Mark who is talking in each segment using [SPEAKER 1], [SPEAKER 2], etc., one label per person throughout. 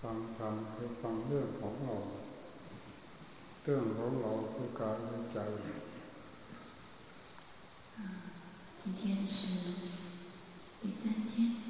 [SPEAKER 1] ฟังธรรมคือฟังเรื่องของเราเรื่องของเราคือกายคือใจ
[SPEAKER 2] 今天是第三天，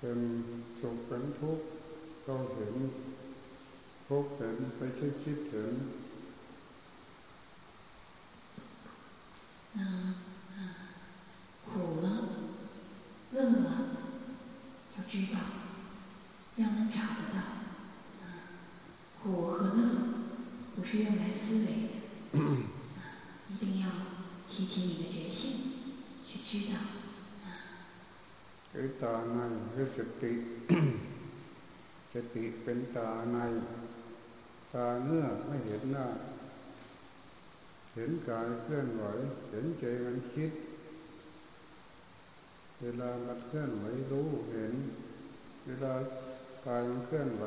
[SPEAKER 1] เป็นสุขเป็นทุกข์เราเห็นทุกข์เห็นไม่ใช่คิดเห็น ติเป็นตาใน ตาเนื้อไม่เห็นหน้า เห็นกายเคลื่อนไหว เห็นใจมันคิด เวลามันเคลื่อนไหวรู้เห็น เวลากายมันเคลื่อนไหว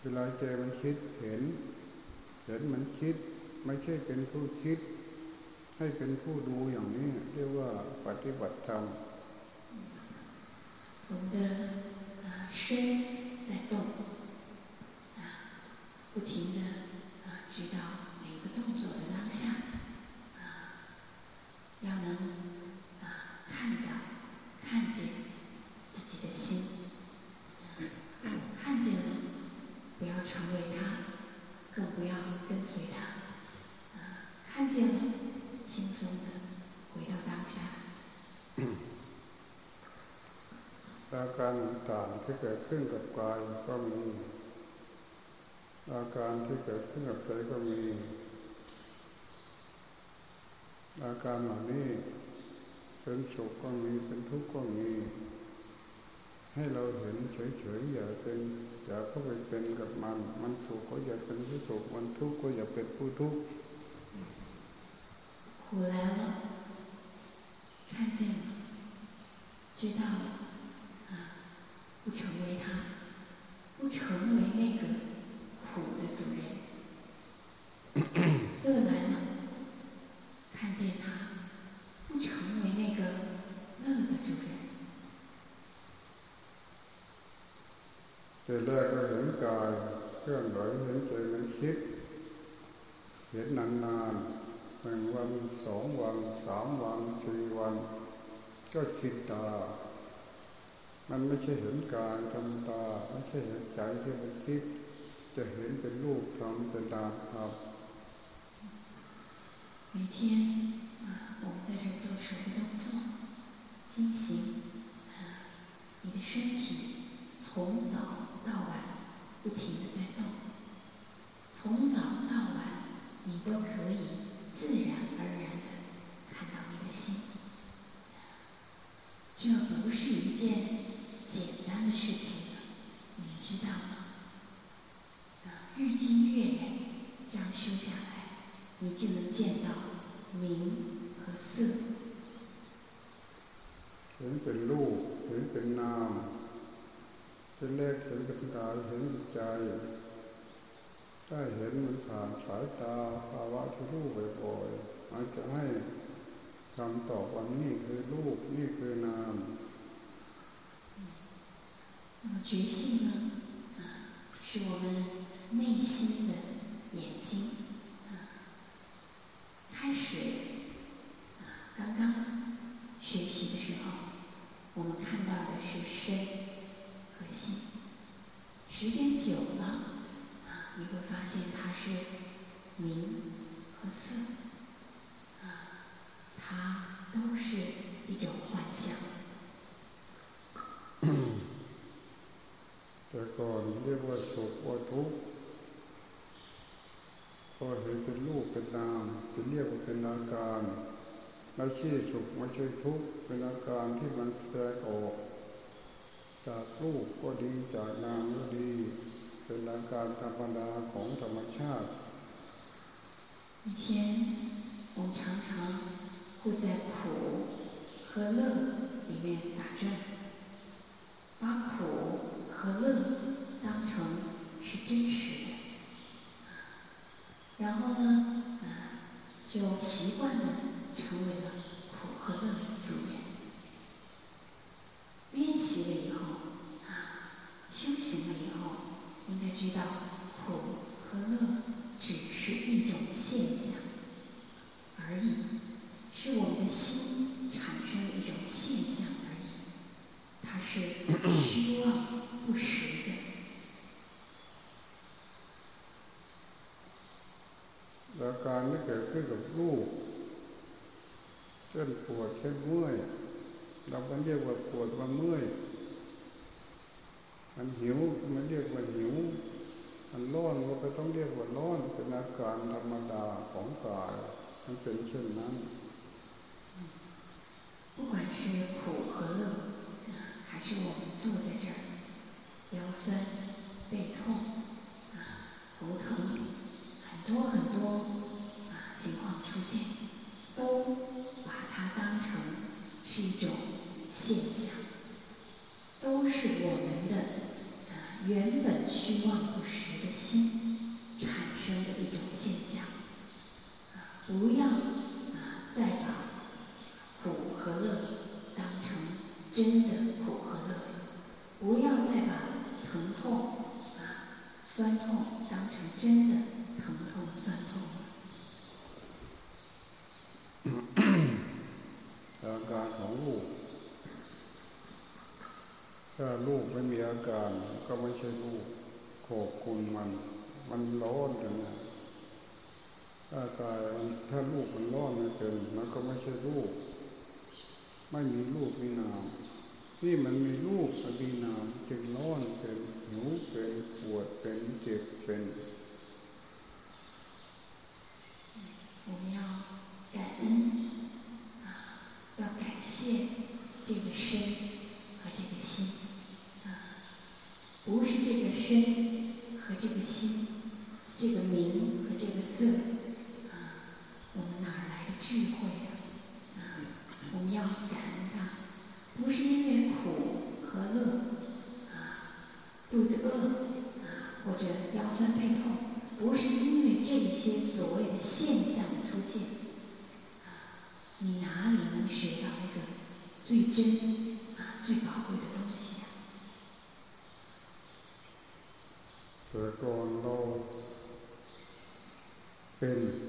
[SPEAKER 1] เวลาใจมันคิดเห็น เห็นมันคิดไม่ใช่เป็นผู้คิด ให้เป็นผู้ดูอย่างนี้ เรียกว่าปฏิบัติธรรม
[SPEAKER 2] หลวงตา 身在动，啊不停的啊知道每一个动作的当下，啊要能
[SPEAKER 1] การที่เกิดขึ้นกับใจก็มี อาการเหล่านี้เป็นสุขก็มีเป็นทุกข์ก็มี ให้เราเห็นเฉยๆอย่าเป็นอย่าเข้าไปเป็นกับมัน มันสุขก็อย่าเป็นผู้สุขมันทุกข์ก็อย่าเป็นผู้ทุกข์
[SPEAKER 2] 苦来了，看见了，知道了。不成为他，不成为那个
[SPEAKER 1] สองวันสามวันสี่วัน ก็คิดตามันไม่ใช่เห็นกายธรรมตาไม่ใช่เห็นใจที่มันคิด จะเห็นเป็นรูปธรรมเป็นนามธรรม
[SPEAKER 2] 每天啊，我们在这做手的动作，进行啊，你的身体从早到晚不停的在动，从早到晚你都可以自然 不以前我们常常会在苦和乐里面打转，把苦和乐当成是真实的，然后呢，就习惯了。成为了苦和乐。
[SPEAKER 1] เป็นเมื่อยเราก็เรียกว่า
[SPEAKER 2] 酸痛当成真的疼痛、酸痛。
[SPEAKER 1] อาการของลูก ถ้าลูกไม่มีอาการก็ไม่ใช่ลูกขอบคุณมัน มันร้อนกันนะถ้ากายมันถ้าลูกมันร้อนนะเกินมันก็ไม่ใช่ลูก ไม่มีลูกมีนามที่มันมีลูกมีนามจึงร้อนเกิน หนูเป็นปวดเป็นเจ็บเป็น Espere.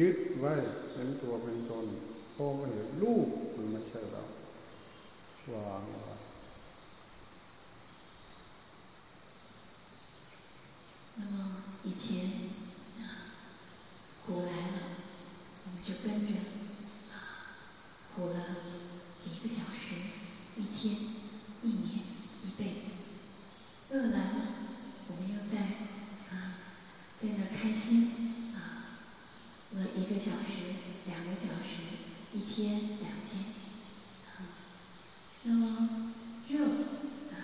[SPEAKER 1] ยึดไว้เป็นตัวเป็นตนพอมาเห็นรูป
[SPEAKER 2] 冷，热，啊，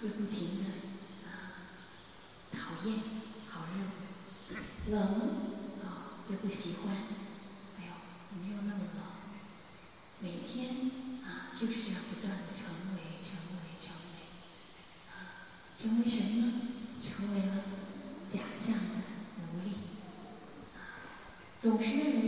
[SPEAKER 2] 又不停的，啊，讨厌，好热，冷，啊，又不喜欢，哎呦，怎么又那么冷？每天，啊，就是这样不断的成为，成为，成为，啊，成为什么？成为了假象的奴隶，啊，总是认为。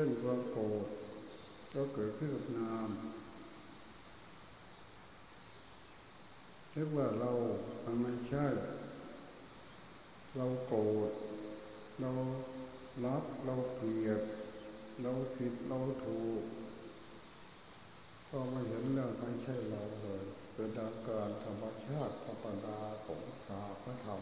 [SPEAKER 1] ช่นความโกรธก็เกิดขึ้นกับนามเรียกว่าเรามันไม่ใช่ เราโกรธเรารับเราเกลียด เราผิดเราถูกก็ไม่เห็นเรื่ไม่ใช่เราเลยเป็นอาการธรรมชาติธรรมดาของสาพระธรรม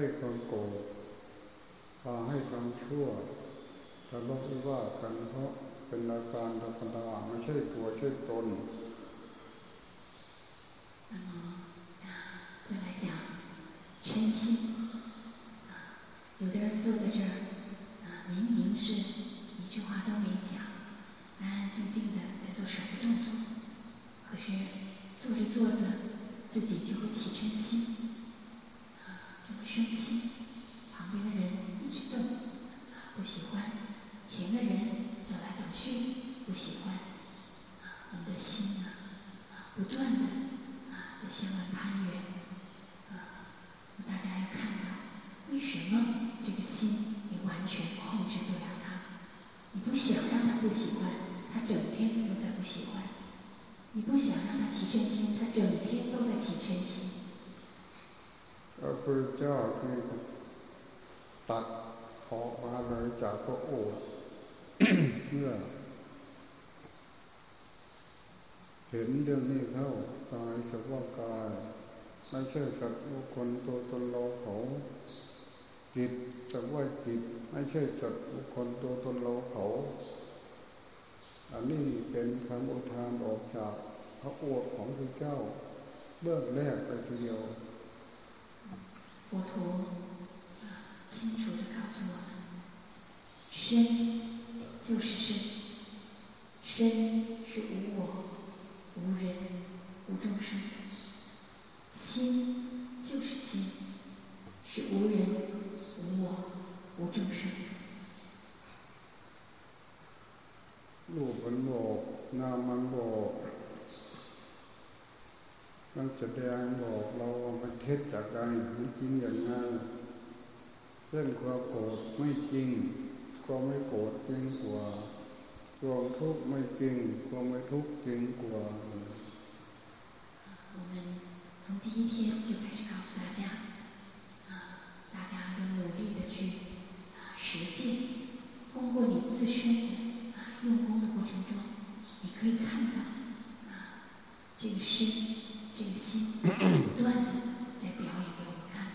[SPEAKER 2] 有的那么再来讲全啊有的人坐在这儿明明是一句话都没讲安安静静的在做什么动作可是做着做着自己就会起身心。
[SPEAKER 1] ใช่สัตว์บุคคลตัวตนเราเขาจิตสักว่าจิตไม่ใช่สัตว์บุคคลตัวตนเราเขา อันนี้เป็นคำอุทานออกจากพระโอษฐ์ของพระเจ้าเบื้องแรกไปทีเดียว
[SPEAKER 2] 佛陀清楚的告诉我们，身就是身，身是无我、无人、无众生。 心就是心，是无人、无我、无众生。
[SPEAKER 1] รูปมันบอกนามมันบอกมันแสดงบอกเราว่ามันเท็จจากใดมันจริงอย่างไรเช่นความโกรธไม่จริงความไม่โกรธจริงกว่าความทุกข์ไม่จริงความไม่ทุกข์จริงกว่า
[SPEAKER 2] 从第一天就开始告诉大家，啊，大家都努力的去实践，通过你自身啊用功的过程中，你可以看到啊这个身、这个心不断的在表演给我们看，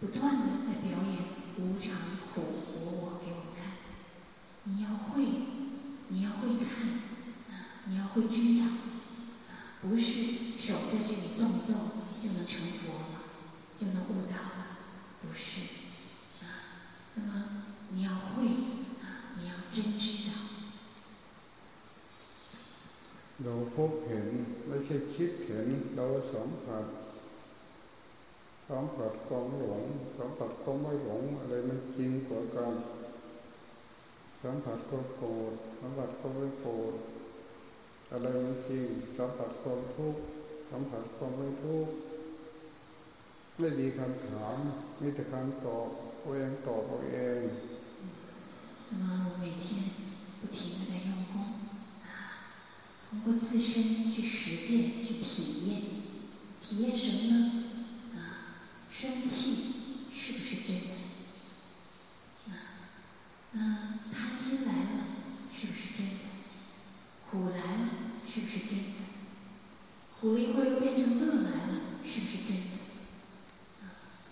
[SPEAKER 2] 不断的在表演无常、苦、我、我给我们看。你要会，你要会看，啊，你要会知道，啊，不是。就能悟道了，不是啊。那么你要会啊，你要真知道。
[SPEAKER 1] เราพบเห็นไม่ใช่คิดเห็นเราสัมผัสสัมผัสความหลงสัมผัสความไม่หลงอะไรมันจริงกว่ากันสัมผัสความโกรธสัมผัสความไม่โกรธอะไรมันจริงสัมผัสความทุกข์สัมผัสความไม่ทุกข์ ไม่มีคำถามมีแต่คำตอบตัวเองตอบตัวเอง
[SPEAKER 2] 那么我每天不停的在用功啊，通过自身去实践去体验，体验什么呢？啊，生气是不是真的？啊，嗯，贪心来了是不是真的？苦来了是不是真的？苦了一会儿又变成乐来了，是不是真的？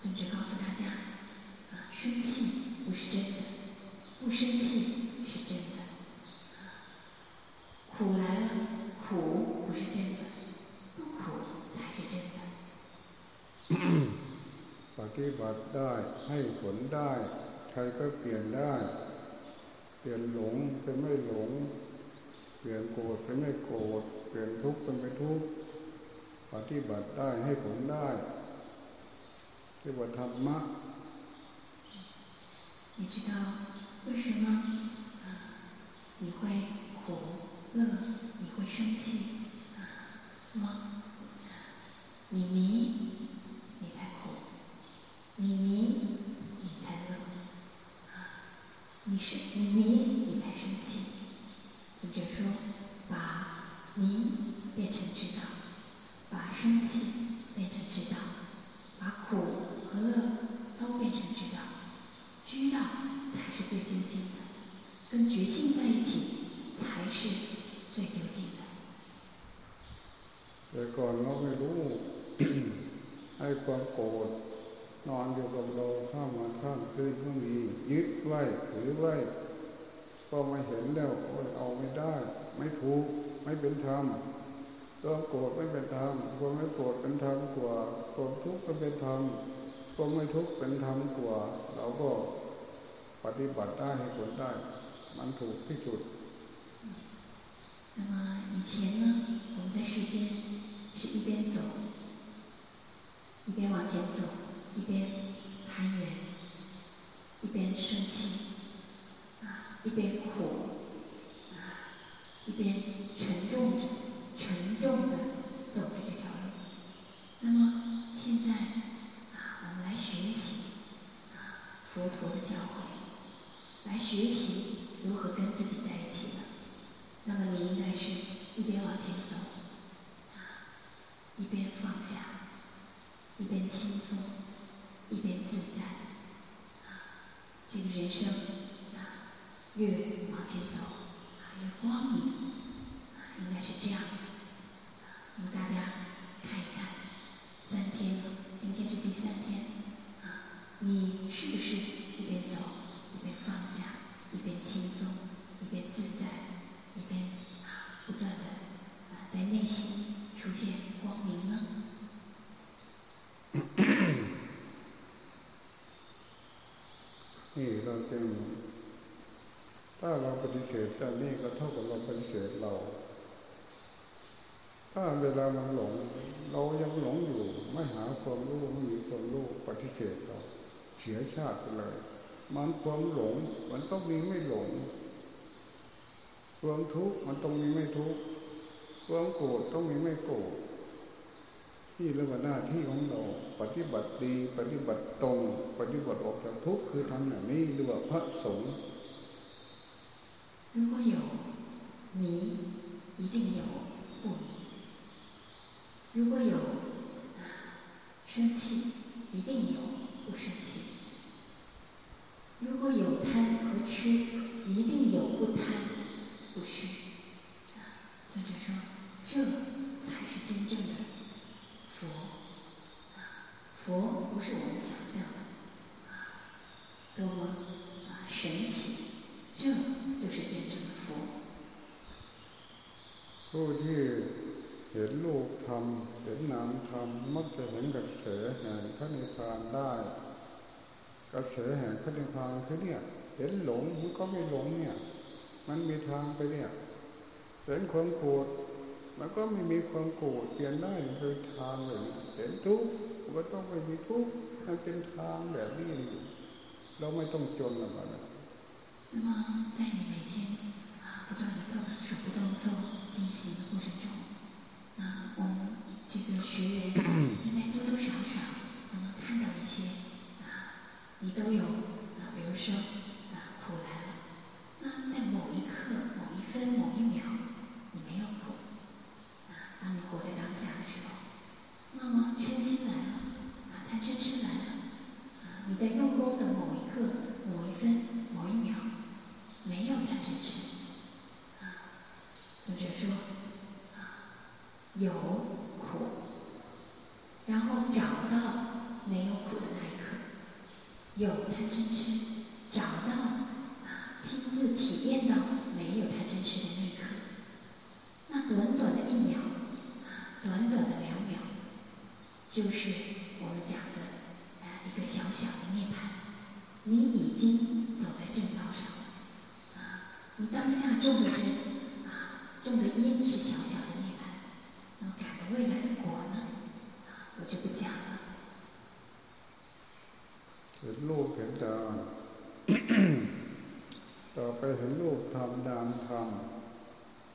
[SPEAKER 2] 啊，尊者告诉大家，啊，生气不是真的，不生气是真的。啊，苦来了，苦不是真的，不苦才是真
[SPEAKER 1] 的。ปฏิบัติได้ให้ผลได้ใครก็เปลี่ยนได้เปลี่ยนหลงเป็นไม่หลงเปลี่ยนโกรธเป็นไม่โกรธเปลี่ยนทุกข์เป็นไม่ทุกข์ปฏิบัติได้ให้ผลได้ เรียกว่าธรรมะ
[SPEAKER 2] 你知道为什么啊你会苦乐你会生气啊吗？你迷你才苦，你迷你才乐啊！你是你迷
[SPEAKER 1] มันถูกที่สุด
[SPEAKER 2] 那么以前呢，我们在世间是一边走，一边往前走，一边攀缘，一边生气，啊，一边苦，啊，一边沉重着，沉重的。走着这条路，那么现在啊，我们来学习啊佛陀的教诲，来学习 如何跟自己
[SPEAKER 1] ปฏิเสธแต่นี่ก็เท่ากับเราปฏิเสธเรา ถ้าเวลามันหลง เรายังหลงอยู่ไม่หาความรู้ไม่มีความรู้ปฏิเสธเราเสียชาติไปเลย มันความหลงมันต้องมีไม่หลง ความทุกข์มันต้องมีไม่ทุกข์ความโกรธต้องมีไม่โกรธที่เรื่องหน้าที่ของเรา ปฏิบัติดี ปฏิบัติตรง ปฏิบัติออกจากทุกข์คือทำอย่างนี้เรียกว่าพระสงฆ์
[SPEAKER 2] 如果有迷，一定有不迷；如果有生气，一定有不生气；如果有贪和痴，一定有不贪不吃。啊，尊者说，这才是真正的佛。佛不是我们想象
[SPEAKER 1] รมเห็นนามธรรมมักจะเห็นกระแสแห่งพระนิพพานได้ กระแสแห่งพระนิพพานคือเนี่ย เห็นหลงมันก็ไม่หลงเนี่ย มันมีทางไปเนี่ยเห็นความโกรธมันก็ไม่มีความโกรธเปลี่ยนได้คือทางเลยเห็นทุกข์ก็ต้องไปมีทุกข์มันเป็นทางแบบนี้เราไม่ต้องจนหรอกนะ 啊， เห็นรูปทำดามท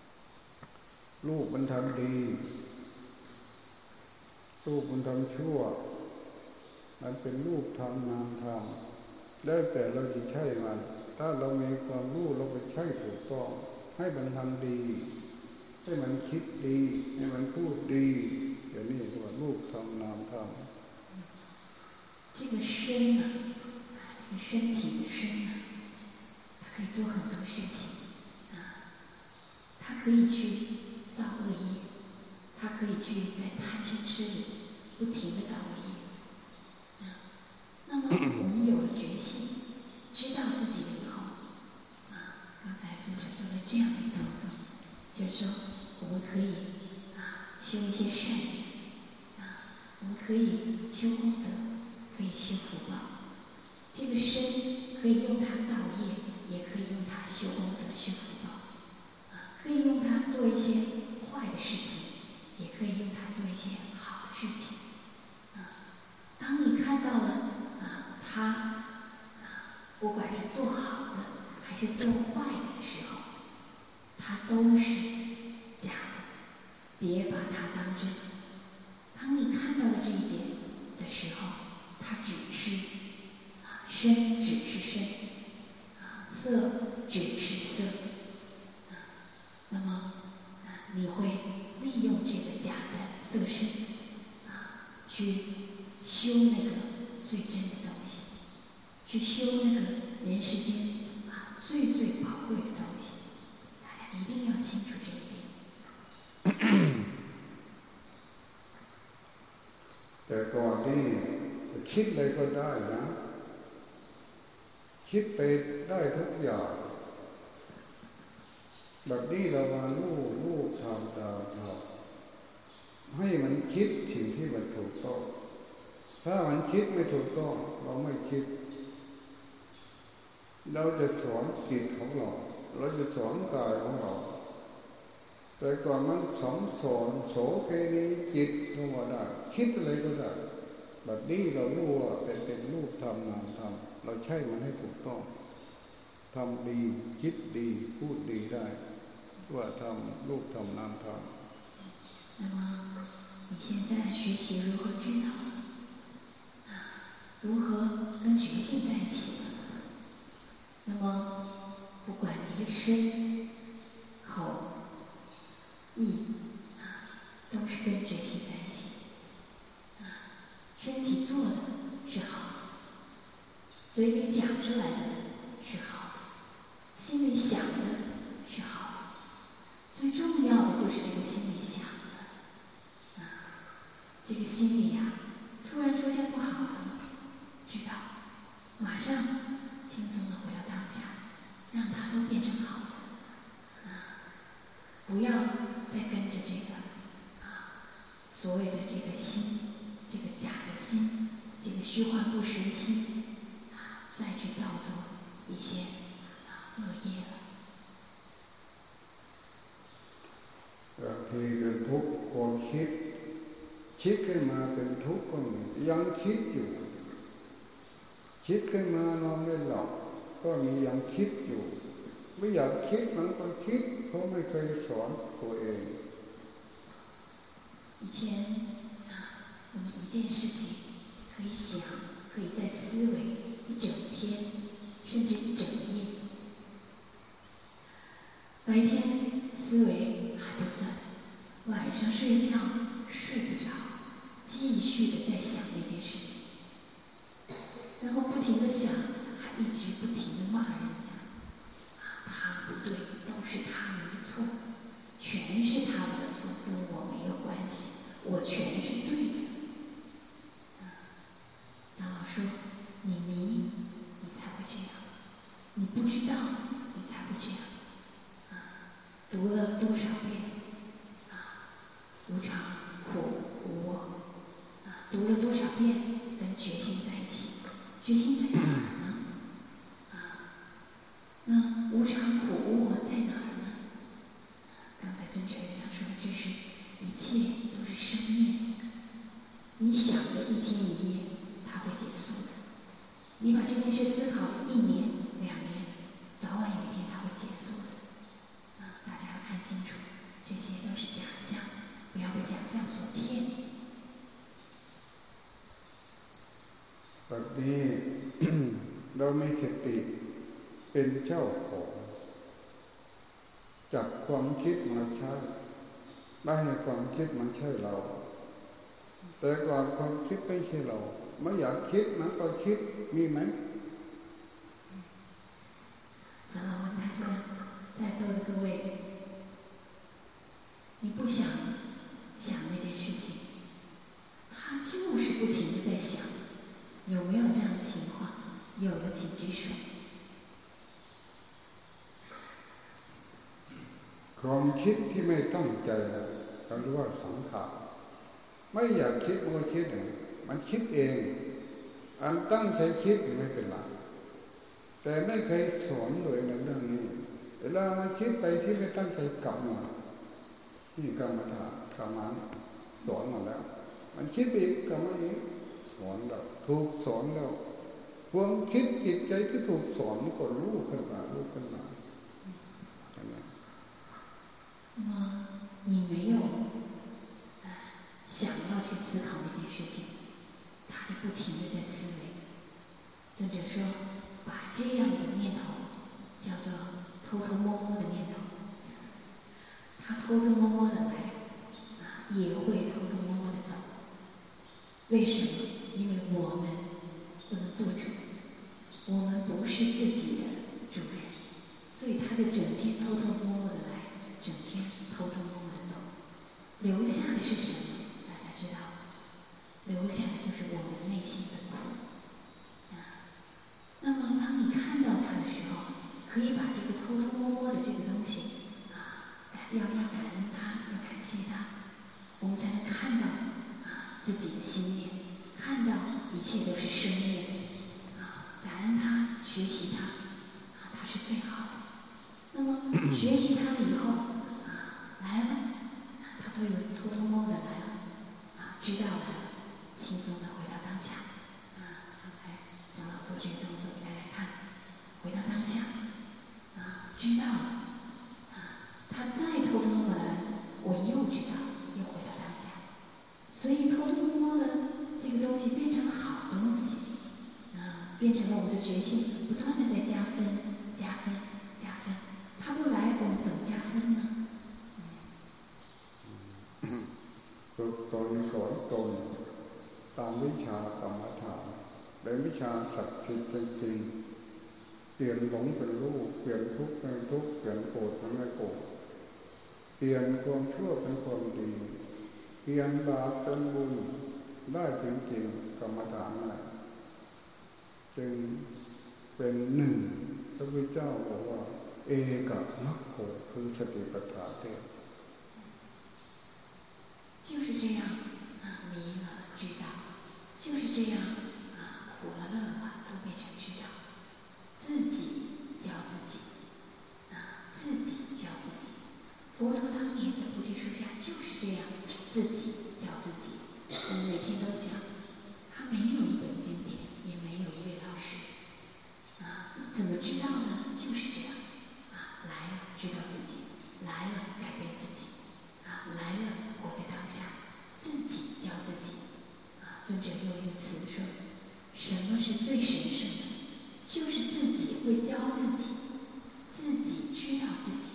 [SPEAKER 1] ำรูปมันทำดี รูปมันทำชั่ว มันเป็นรูปทำนามทำแล้วแต่เราจะใช่มัน ถ้าเรามีความรู้เราไปใช่ถูกต้อง ให้มันทำดี ให้มันคิดดี ให้มันพูดดีอย่างนี้เรียกว่ารูปทำนามทำ
[SPEAKER 2] 这个身啊，这个身体的身啊，它 可以做很多事情啊，他可以去造恶业，他可以去在贪嗔痴里不停的造恶业啊。那么我们有了决心，知道自己了以后啊，刚才作者做了这样的一个动作，就是说我们可以啊修一些善啊，我们可以修功德。可以修福报，这个身可以用它造业，修功德、修福报，啊，可以用它做一些坏的事情，也可以用它做一些好事情，啊，当你看到了啊，它，不管是做好的还是做坏的时候，它都是假的，别把它当真。当你看到了这一点的时候。它只是啊，身只是身，啊，色只是色。那么，你会利用这个假的色身去修那个最真的东西，去修那个人世间啊最最宝贵的东西。大家一定要清楚这一点。
[SPEAKER 1] แต่ก่อนนี่คิดเลยก็ได้นะ คิดไปได้ทุกอย่าง แบบนี้เรามาลู่ลู่ทำตามทำให้มันคิดสิ่งที่มันถูกต้อง ถ้ามันคิดไม่ถูกต้อง เราไม่คิด เราจะสอนจิตของเรา เราจะสอนกายของเรา แต่ก่อนมันสอนสอนโสเพณีจิตเข้ามาได้คิดอะไรก็ได้แบบนี้เรารู้ว่าเป็นเป็นรูปทำนามทำเราใช้มันให้ถูกต้องทำดีคิดดีพูดดีได้ ว่าทำรูปทำนามทำ
[SPEAKER 2] 那么你现在学习如何知道啊？如何跟觉性在一起了？那么不管你的身、口、意啊，都是跟觉性在一起啊。身体做的是好的，嘴里讲出来的是好的，心里想的是好的。 最重要的就是这个心里想的，啊，这个心里呀，突然出现不好的，知道，马上轻松的回到当下，让它都变成好的，啊，不要再跟着这个，啊，所谓的这个心，这个假的心，这个虚幻不实的心，啊，再去
[SPEAKER 1] ความคิด คิดขึ้นมาเป็นทุกข์ก็มียังคิดอยู่ คิดขึ้นมานอนไม่หลับก็มียังคิดอยู่ ไม่อยากคิดมันก็คิดเพราะไม่เคยสอนตัวเอง
[SPEAKER 2] 以前啊，我们一件事情可以想，可以在思维一整天，甚至一整夜。白天思维还不算， 晚上睡觉睡不着，继续的
[SPEAKER 1] แบบนี้เราไม่สติเป็นเจ้าของจับความคิดมาใช้ไม่ให้ความคิดมันใช่เรา แต่ก่อนความคิดไม่ใช่เรา ไม่อยากคิดนก็คิดมีไหม สังขารไม่อยากคิดมันก็คิดเองมันคิดเอง อันตั้งใจคิดไม่เป็นไรแต่ไม่เคยสอนเลยในเรื่องนี้เวลามันคิดไปที่ไม่ตั้งใจกลับมานี่กรรมฐานกรรมันสอนมาแล้ว มันคิดอีกกรรมอีกสอนแล้วถูกสอนแล้วความคิดจิตใจที่ถูกสอนก็รู้ขึ้นมารู้ขึ้นมา
[SPEAKER 2] 那么你没有想 要去思考那件事情，他就不停的在思维。尊者说，把这样一个念头叫做偷偷摸摸的念头，他偷偷摸摸的来，也会偷偷摸摸的走。为什么？因为我们不能做主，我们不是自己的主人，所以他就整天偷偷摸摸的来。整天偷偷摸摸的走，留下的是什么？大家知道，留下要要感恩他，要感谢他，我们才能看到啊自己的心念，看到一切都是生命啊，感恩他，学习他。
[SPEAKER 1] ชาศักดิ์สิทธิ์จริงๆเปลี่ยนหลงเป็นรู้เปลี่ยนทุกข์เป็นทุกข์เปลี่ยนโกรธเป็นไม่โกรธเปลี่ยนความชั่วเป็นความดี เปลี่ยนบาปเป็นบุญได้จริงๆกรรมฐานนั่นจึงเป็นหนึ่งพระพุทธเจ้าบอกว่า เอกมัคโคคือสติปัฏฐานเอง
[SPEAKER 2] 怎么知道呢？就是这样，啊，来了知道自己，来了改变自己，啊，来了活在当下，自己教自己。啊，尊者用一个词说，什么是最神圣的？就是自己会教自己，自己知道自己。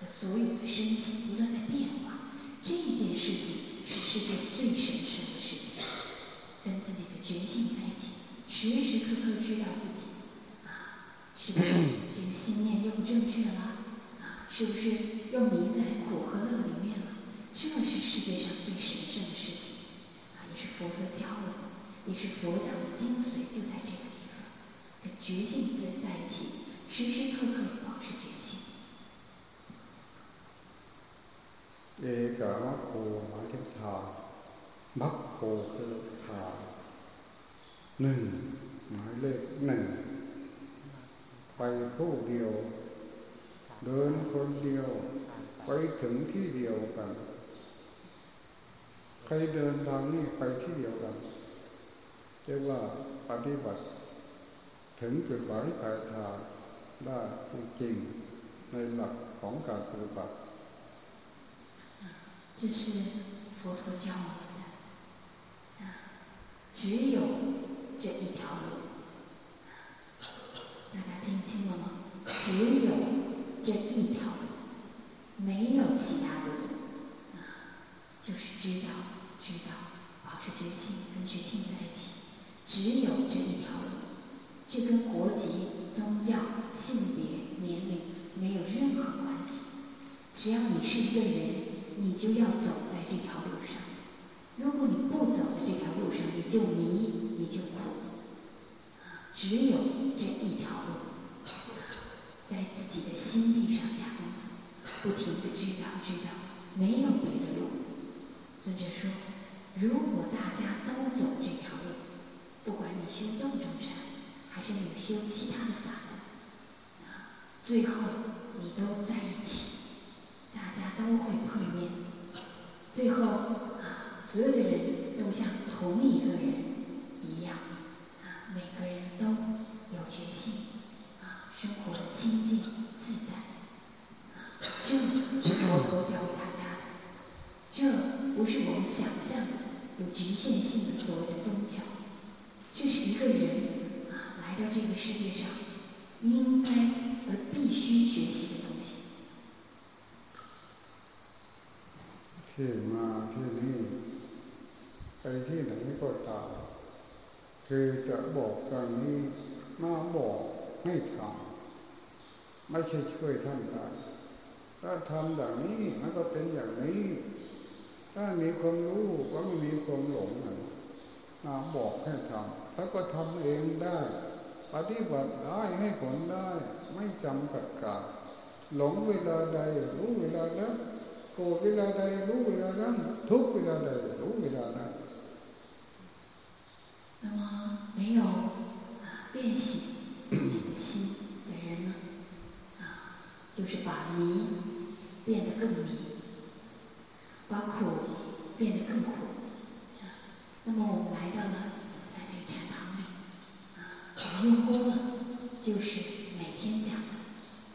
[SPEAKER 2] 的所有的身心不断在变化，这件事情是世界最神圣的事情。跟自己的觉性在一起，时时刻刻知道自己，是不是这个心念又不正确了？啊，是不是又迷在苦和乐里面了？这是世界上最神圣的事情，啊，也是佛陀教我们，也是佛教的精髓，就在这个地方，跟觉性在在一起，时时刻刻保持觉性。
[SPEAKER 1] เอกมัคโคหมายถึงทานมัคโคคือทานหนึ่งหมายเลขหนึ่งไป ผู้เดียว เดินคนเดียว ไปถึงที่เดียวกัน ใครเดินทางนี้ไปที่เดียวกันเรียกว่าปฏิบัติ ถึงจุดหมายปลายทางได้จริงในหลักของการปฏิบัติ
[SPEAKER 2] 这是佛陀教我们的，啊，只有这一条路， 大家听清了吗？只有这一条路，没有其他路，就是知道，知道，保持觉性，跟觉性在一起，只有这一条路，这跟国籍、宗教、性别、年龄没有任何关系，只要你是一个人。你就要走在这条路上。如果你不走在这条路上，你就迷，你就苦。只有这一条路，在自己的心地上下功夫，不停的知道知道，没有别的路。尊者说，如果大家都走这条路，不管你修洞中山，还是你修其他的法门，最后你都在一起。大家都会碰面，最后啊，所有的人都像同一个人一样啊，每个人都有决心啊，生活的清净自在啊，这是佛陀教给大家的，这不是我们想象的有局限性的所谓的宗教，这是一个人啊来到这个世界上应该而必须学习的。
[SPEAKER 1] ที่มาที่นี่ไปที่ไหนก็ตามคือจะบอกอย่างนี้มาบอกให้ทำไม่ใช่ช่วยท่านได้ถ้าทำอย่างนี้มันก็เป็นอย่างนี้ ถ้ามีความรู้ก็ไม่มีความหลงมาบอกให้ทำถ้าก็ทำเองได้ ปฏิบัติได้ให้ผลได้ ไม่จำกัดการ หลงเวลาใดรู้เวลานั้นโกรธเวลาใดรู้เวลานั้นทุกเวลาใดรู้เวลานั้น
[SPEAKER 2] 那么没有啊练习自己的心的人呢，啊，就是把迷变得更迷， 把苦变得更苦。那么我们来到了在这个禅堂里，啊，我们用功了，就是每天讲，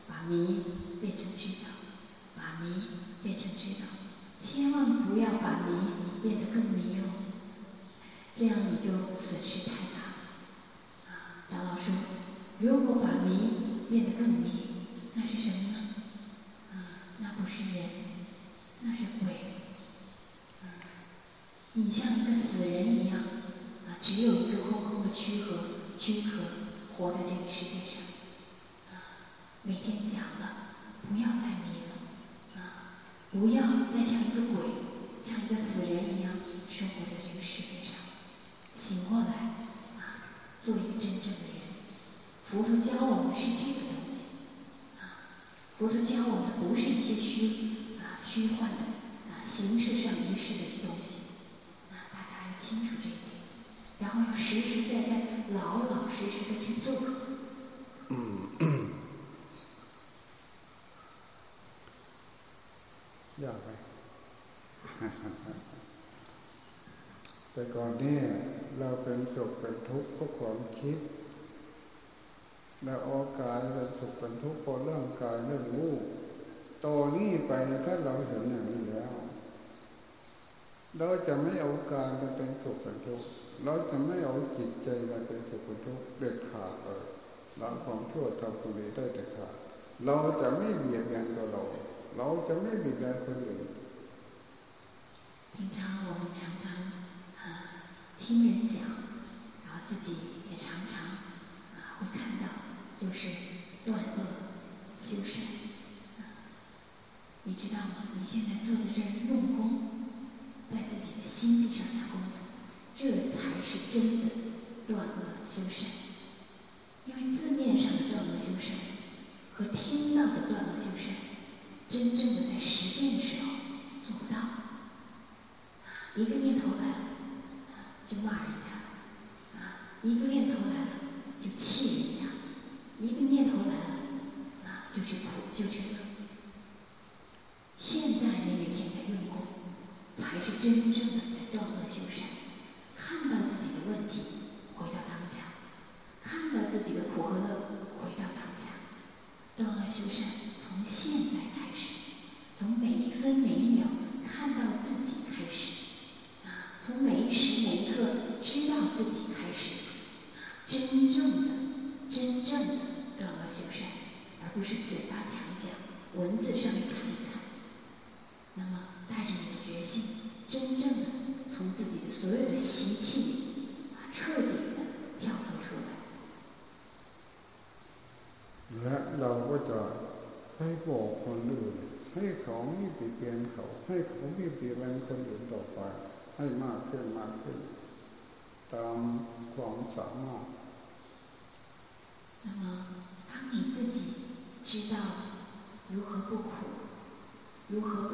[SPEAKER 2] 把迷变成知道，把迷变成知道，千万不要把迷变得更迷哦，这样你就损失太大了。啊，长老说，如果把迷变得更迷，那是什么呢？啊，那不是人，那是鬼。啊，你像一个死人一样，啊，只有一个空空的躯壳，躯壳活在这个世界上。每天讲了，不要再迷了，啊，不要再像一个鬼，像一个死人一样生活在这个世界上。醒过来，啊，做一个真正的人。佛陀教我们是这个东西，啊，佛陀教我们不是一些虚啊虚幻的啊形式上仪式的东西，啊，大家要清楚这一点，然后要实实在在、老老实实的去做。
[SPEAKER 1] ยากไหมแต่ก่อนนี้เราเป็นสุขเป็นทุกข์เพราะความคิดเราออกกายเป็นสุขเป็นทุกข์เพราะร่างกายเรื่องรูปต่อนี้ไปถ้าเราเห็นอย่างนี้แล้ว เราจะไม่เอากายมาเป็นสุขเป็นทุกข์ เราจะไม่เอาจิตใจมาเป็นสุขเป็นทุกข์เด็ดขาดเลยละความชั่วทำคุณดีได้เด็ดขาดเราจะไม่เบียดเบียนตัวเราเราจะไม่เบียดเบียนคนอื่น
[SPEAKER 2] 平常我们常常啊听人讲，然后自己也常常啊会看到，就是断恶修善。你知道吗？你现在坐在这儿用功，在自己的心地上下功夫，这才 是真的断恶修善。因为字面上的断恶修善和听到的断恶修善，真正的在实践的时候做不到。一个念头来了，就骂人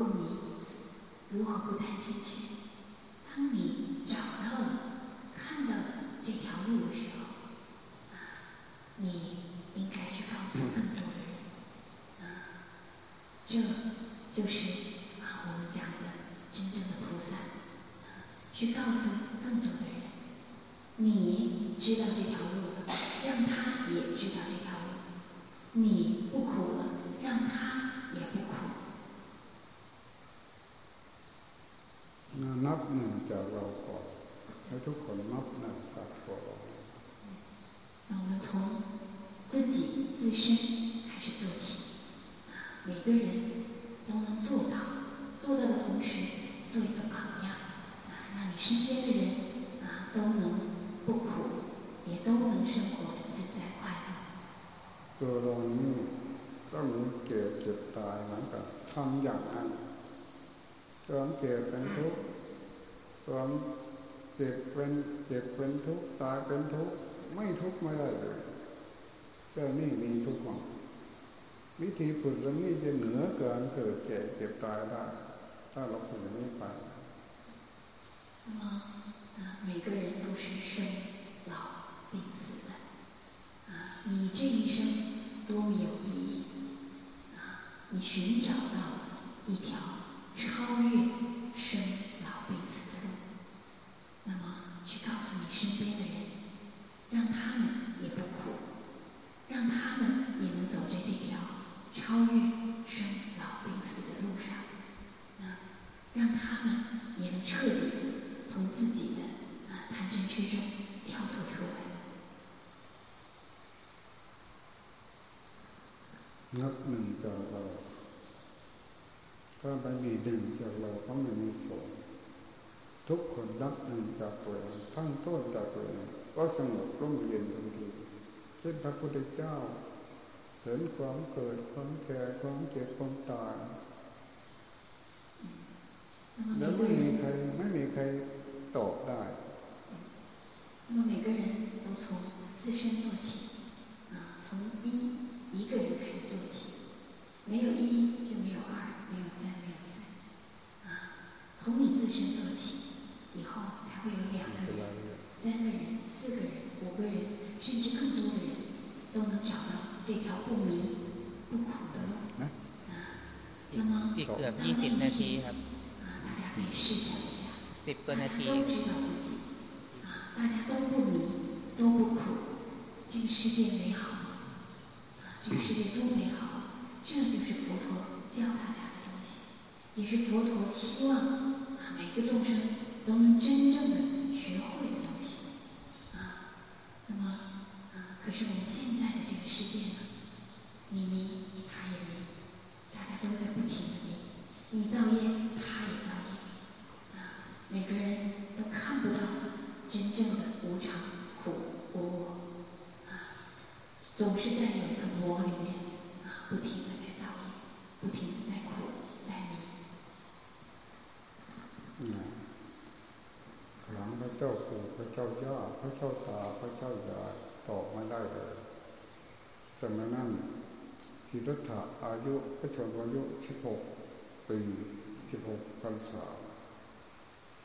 [SPEAKER 2] 如何不迷，如何不贪嗔痴，当你找到了、看到了这条路的时候，你应该去告诉更多的人。这就是我们讲的真正的菩萨，去告诉更多的人，你知道这条路
[SPEAKER 1] ความเกิดเป็นทุกข์ความเจ็บเป็นเจ็บเป็นทุกข์ตายเป็นทุกข์ไม่ทุกข์ไม่ได้เลยเจ้านี่มีทุกข์หมด วิธีฝึกเรื่องนี้จะเหนือการเกิดแก่เจ็บตายได้ถ้าเราฝึกอย่างนี้ไป
[SPEAKER 2] 那么啊，每个人都是生老病死的啊，你这一生多么有意义啊！你寻找到一条 超越生老病死的路，那么去告诉你身边的人，让他们也不苦，让他们也能走在这条超越生老病死的路上，那，让他们也能彻底从自己的啊贪嗔痴中跳脱出来。
[SPEAKER 1] งจากเราถ้าไม่มีหนึ่งจากเราก็ไม่มีสองทุกคนนับหนึ่งจากตัวเองทั้งต้นจากตัวเองก็สงบร่มเย็นทันทีเช่นพระพุทธเจ้าเห็นความเกิดความแก่ความเจ็บความตายแล้วไม่มีใครไม่มีใครตอบได้
[SPEAKER 2] 那么每个人都从自身做起，啊，从一一个人开始做起，没有一就没有二，没 自身做起，以后才会有两个人、三个人、四个人、五个人，甚至更多的人，都能找到这条不迷、不苦的路。啊，那么，
[SPEAKER 3] 那么，那
[SPEAKER 2] 啊，大家可以试想一下，
[SPEAKER 3] 大家
[SPEAKER 2] 都知道自己啊，大家都不迷，都不苦，这个世界美好吗，啊，这个世界多美好啊！这就是佛陀教大家的东西，也是佛陀希望。每个众生都能真正的学会
[SPEAKER 1] ระเจ้าปู่พระเจ้าย่าพระเจ้าตาพระเจ้ายายตอบไม่ได้เลยสมัยนั้นสิทธัตถะอายุพระชนอายุสิบหกปีสิบหกพรรษา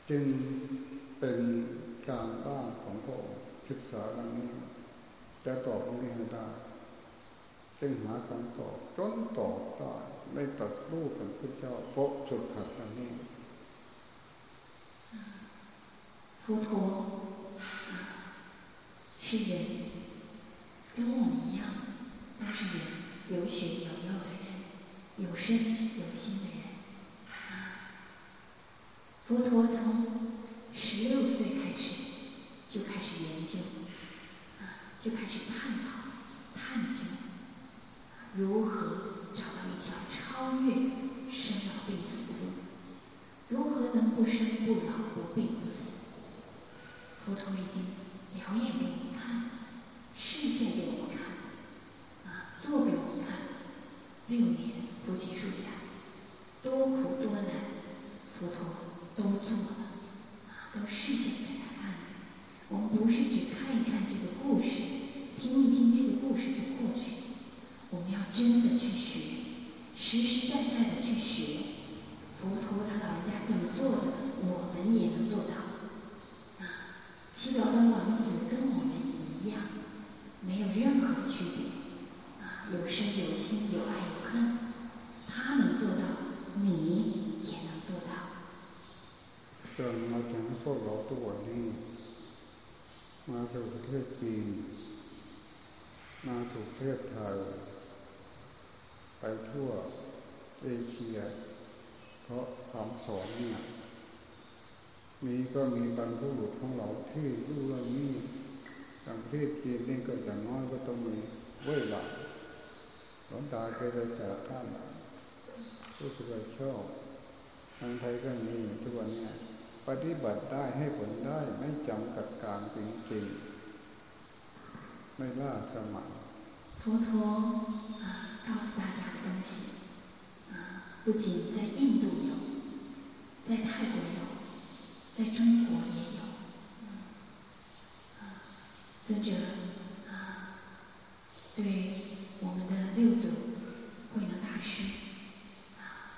[SPEAKER 1] จึงเป็นการบ้านของพระองค์ศึกษาดังนี้จะตอบตรงนี้ให้ได้จึงหาคำตอบจนตอบได้ไม่ตัดรูปเป็นพระเจ้าพบสุดขัดอันนี้
[SPEAKER 2] 佛陀是人，跟我们一样，都是人，有血有肉的人，有身有心的人。佛陀从十六岁开始就开始研究，啊，就开始探讨、探究，如何找到一条超越生老病死的路，如何能不生不老、不病骨头已经两
[SPEAKER 1] 眼离 มาสู่ประเทศจีน มาสู่ประเทศไทย ไปทั่วเอเชีย เพราะคำสอนเนี่ยมีก็มีบรรพุรุษของเราที่รู้เรื่องนี้อย่างประเทศจีนนี่ก็อย่างน้อยก็ต้องมีเว้ยหลักหลวงตาเคยไปจากท่านรู้สึกว่าชอบทางไทยก็มีทุกวันนี้ป ฏิบัติได้ให้ผลได้ไม่จำกัดการจริงๆไม่ล่าสมัย
[SPEAKER 2] 佛陀啊，告诉大家的东西啊，不仅在印度有，在泰国有，在中国也有。啊，尊者啊，对我们的六祖。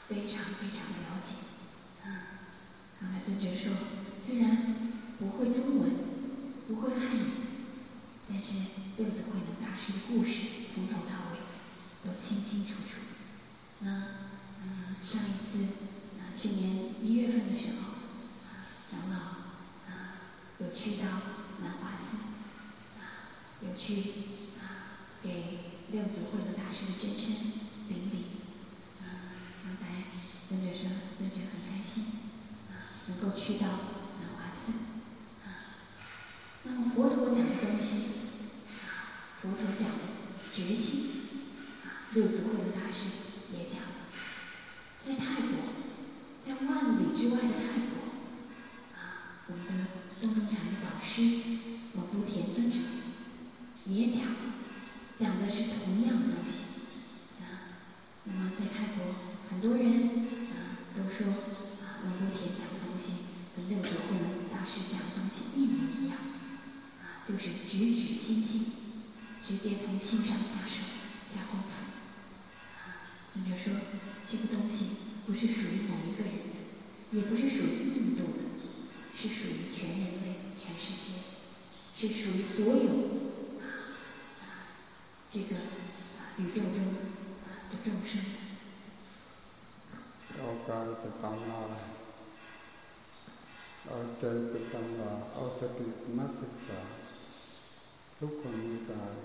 [SPEAKER 2] 非常非常的了解。 刚才尊者说，虽然不会中文，不会汉语，但是六祖慧能大师的故事从头到尾都清清楚楚。那嗯，上一次啊，去年一月份的时候，长老啊，有去到南华寺，啊，有去啊，给六祖慧能大师的真身顶礼。啊，刚才尊者说，尊者很，能够去到南华寺。啊，那么佛陀讲的东西，佛陀讲的觉性，啊，六祖慧能大师也讲了。在泰国，在万里之外的泰国，啊，我们的东东禅的导师龙珠田尊者也讲，讲的是直接从心上下手下功夫。啊，尊者说这个东西不是属于某一个人的，也不是属于印度的，是属于全人类、全世界，是属于所有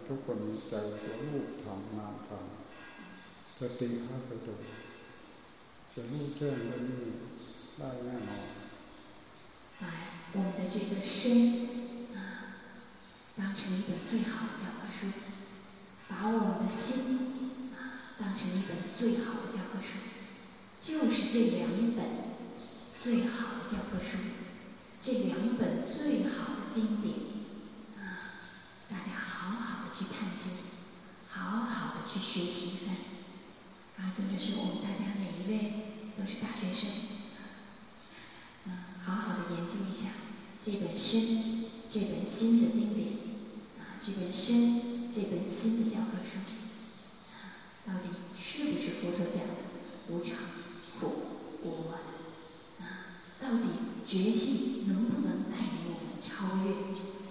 [SPEAKER 1] ทุกคนมีใจตัวรูปธรรมนามธรรมสติให้ไปดูจะรู้แจ้งเรื่องนี้ได้แน่นอน
[SPEAKER 2] 把我们的这个身啊当成一本最好的教科书，把我们的心啊当成一本最好的教科书，就是这两本最好的教科书，这两本最好的经典啊，大家好好的 去探究，好好的去学习一番。啊，这就是我们大家每一位都是大学生，嗯，好好的研究一下这本身这本新的经典，啊，这本身这本新的教科书，到底是不是佛陀讲的无常、苦、无我？啊，到底觉性能不能带领我们超越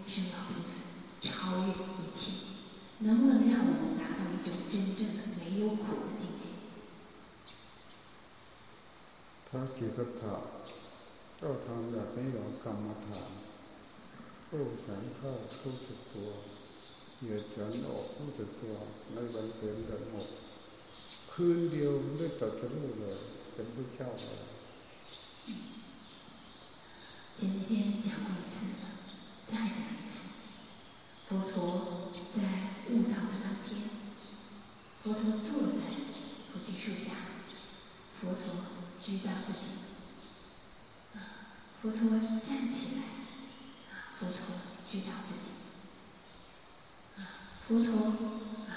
[SPEAKER 2] 生老病死，超越一切？能不能让我们达到一种真正的没有苦的境界？
[SPEAKER 1] พระจิตถะก็ทำแบบนี้หรอกรรมฐานรูแขนเข้ารู้สึกตัวเหยียดแขนออกรู้สึกตัวในวันเพ็ญเดือนหกคืนเดียวได้ตรัสรู้เลยเป็นพระเจ้าเลย
[SPEAKER 2] 前几天讲过一次了，再讲一次。佛陀在 悟道的当天，佛陀坐在菩提树下，佛陀知道自己，啊，佛陀站起来，啊，佛陀知道自己，啊，佛陀啊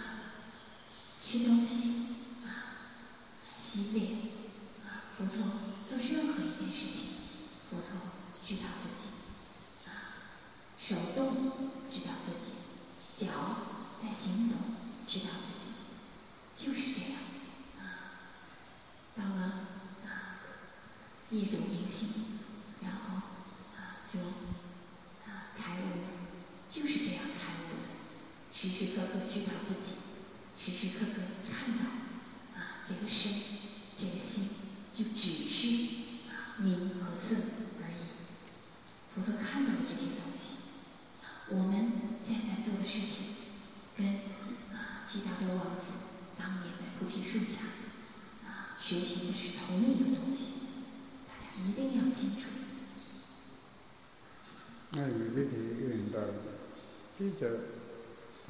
[SPEAKER 2] 吃东西，啊，洗脸，啊，佛陀做任何一件事情，佛陀知道自己，啊，手动知道自己，脚行走知道自己，就是这样，啊，到了啊一睹明星，然后啊就啊开悟了，就是这样开悟的，时时刻刻知道自己，时时刻刻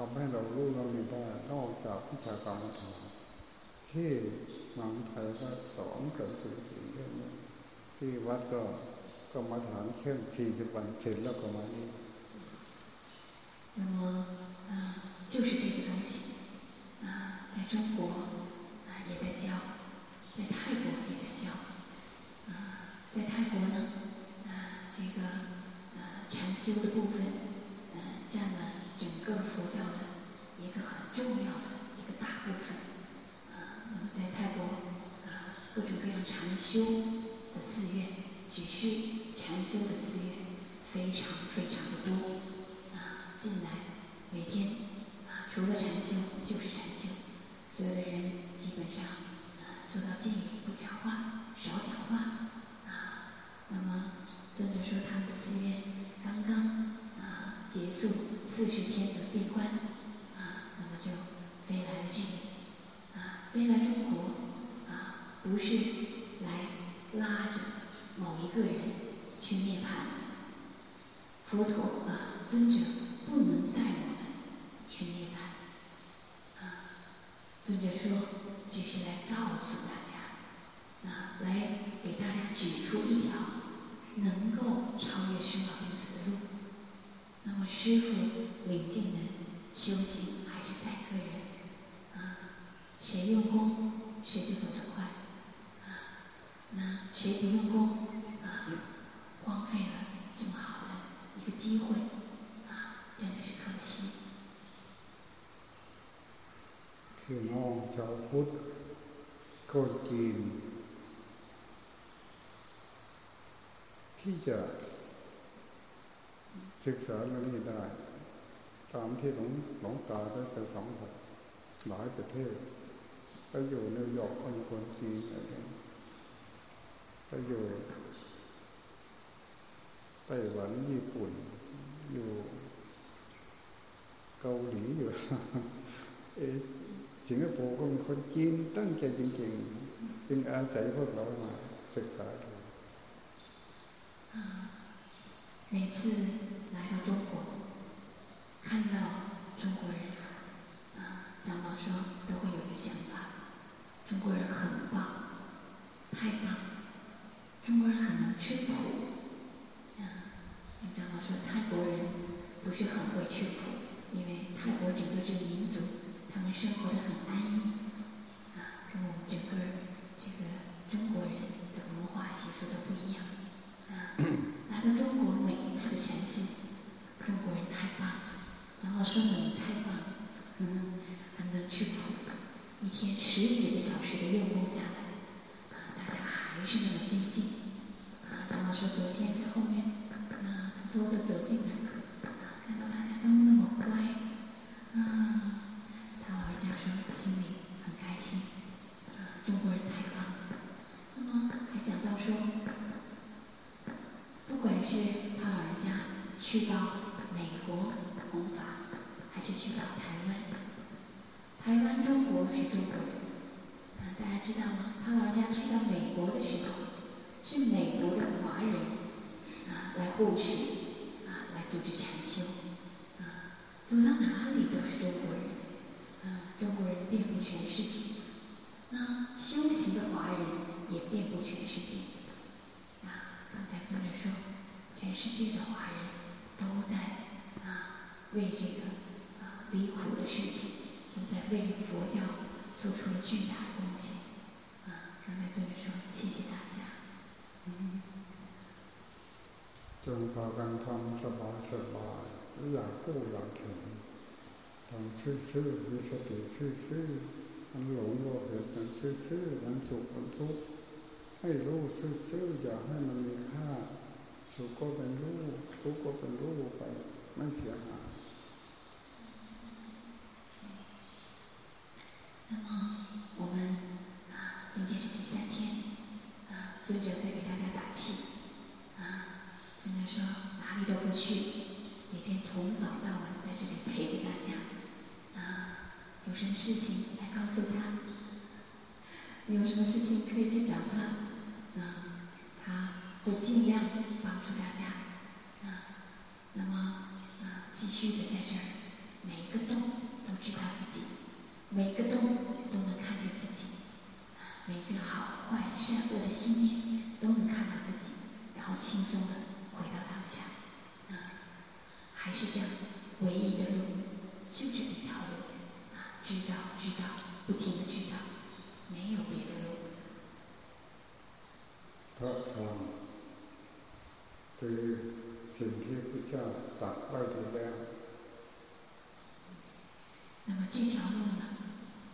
[SPEAKER 2] ำ
[SPEAKER 1] ให้เรารู้เรานี้ได้นอกจากวิชากรรมฐานที่เมืองไทยก็สอนกันจริงๆเรื่องนี้ที่วัดก็กรรมฐานเข้มสี่สิบวันเสร็จแล้วก็มานี่
[SPEAKER 2] 那么啊，就是这个东西啊，在中国啊也在教，在泰国也在教，啊，在泰国呢，啊，这个啊禅修的部分，嗯，占了 整个佛教的一个很重要的一个大部分，啊，那么在泰国啊，各种各样禅修的寺院，只是禅修的寺院非常非常的多。啊，进来每天啊，除了禅修就是禅修，所有的人基本上啊做到静语不讲话，少讲话。啊，那么尊者说他们的寺院刚刚结束四十天的闭关，啊，那么就飞来了这里，啊，飞来中国，啊，不是来拉着某一个人去涅槃。佛陀啊，尊者不能带我们去涅槃。啊，尊者说，只是来告诉大家，啊，来给大家指出一条能够超越生老病死的。那么师傅领进门，修行还是在个人。啊，谁用功，谁就走得快。啊，那谁不用功，啊，荒废了这么好的一个机会，啊，真的是可惜。
[SPEAKER 1] พี่น้องชาวพุทธคนจีนที่จะ ศึกษาเรื่องนี้ได้ ตามที่หลวงหลวงตาได้ไปสองหลายประเทศไปอยู่นิวยอร์กคนคนจีนอะไรไปอยู่ไต้หวันญี่ปุ่น อยู่เกาหลีอยู่เอสิงคโปร์ก็มีคนจีนตั้งใจจริงๆ จึงอาศัยพวกเรามาศึกษา
[SPEAKER 2] 每次来到中国，看到中国人，啊，长老说都会有个想法，中国人很棒，太棒，中国人很能吃苦，啊，长老说泰国人不是很会吃苦，因为泰国整个这个民族，他们生活的很安逸，啊，跟我们整个这个中国人的文化习俗都不一样，啊，来到中国每一次的禅修，中国人太棒，长老说你太棒，嗯，很能吃苦，一天十几个小时的用功下来，啊，大家还是那么精进，啊，长老说昨天在后面，啊，偷偷的走进来，啊，看到大家都那么乖，啊，他老人家说心里很开心，啊，中国人太棒，那么还讲到说，不管是他老人家去到美国弘法，还是去到台湾，台湾中国是中国人，啊，大家知道吗？他老人家去到美国的时候，是美国的华人，啊，来护持，啊，来组织禅修，啊，走到哪
[SPEAKER 1] ซื่อๆมีสติซื่อๆมันหลงก็เห็นมันซื่อๆมันสุขมันทุกข์ให้รู้ซื่อๆอย่าให้มันมีค่าสุขก็เป็นรู้ทุกข์ก็เป็นรู้ไปไม่เสียหาย เจ้าตัดไว้ดีแล้ว
[SPEAKER 2] 那么这条路呢，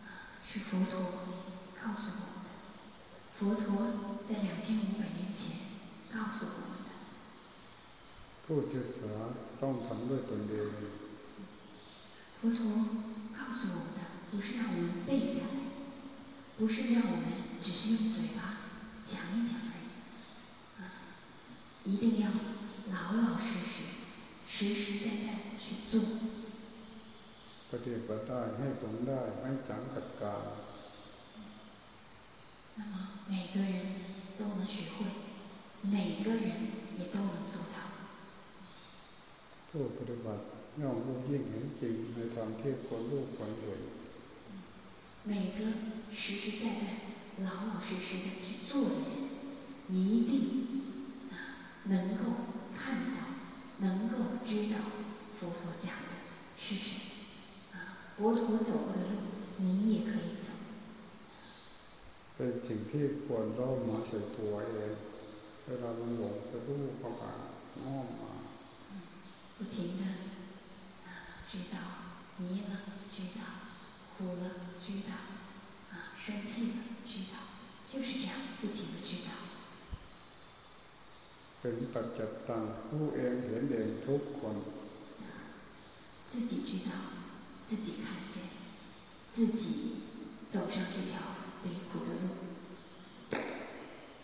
[SPEAKER 2] 啊，是佛陀告诉我们的。 佛陀在两千五百年前告诉我们的。
[SPEAKER 1] ผู้ศึกษาต้องทำด้วยตนเอง
[SPEAKER 2] 佛陀告诉我们的不是让我们背下来，不是让我们只是用嘴巴讲一讲而已，啊，一定要老老实实、 实实在在地去做。
[SPEAKER 1] ปฏิบัติได้ให้ผลได้ไม่จังกับการ
[SPEAKER 2] 那么每个人都能学会，每个人也都能做到。
[SPEAKER 1] ผู้ปฏิบัติย่อมรู้ยิ่งเห็นจริงในธรรมที่ควรรู้ควรเห็น
[SPEAKER 2] 每个实实在在、老老实实的去做的人，一定啊能够看到， 能够知道佛陀讲的是什么。啊，佛陀走过的路，你也可以走。
[SPEAKER 1] เป็นสิ่งที่ควรน้อมมาใส่ตัวเองเวลามันหลงไปรู้เข้ามาน้อมมา
[SPEAKER 2] 不停的啊，知道迷了，知道苦了，知道啊，生气了，知道，就是这样不停的知道。
[SPEAKER 1] เป็นปัจจัตตังรู้เองเห็นเองทุกคน
[SPEAKER 2] 自己知道，自己看见，自己走上这条离苦的路。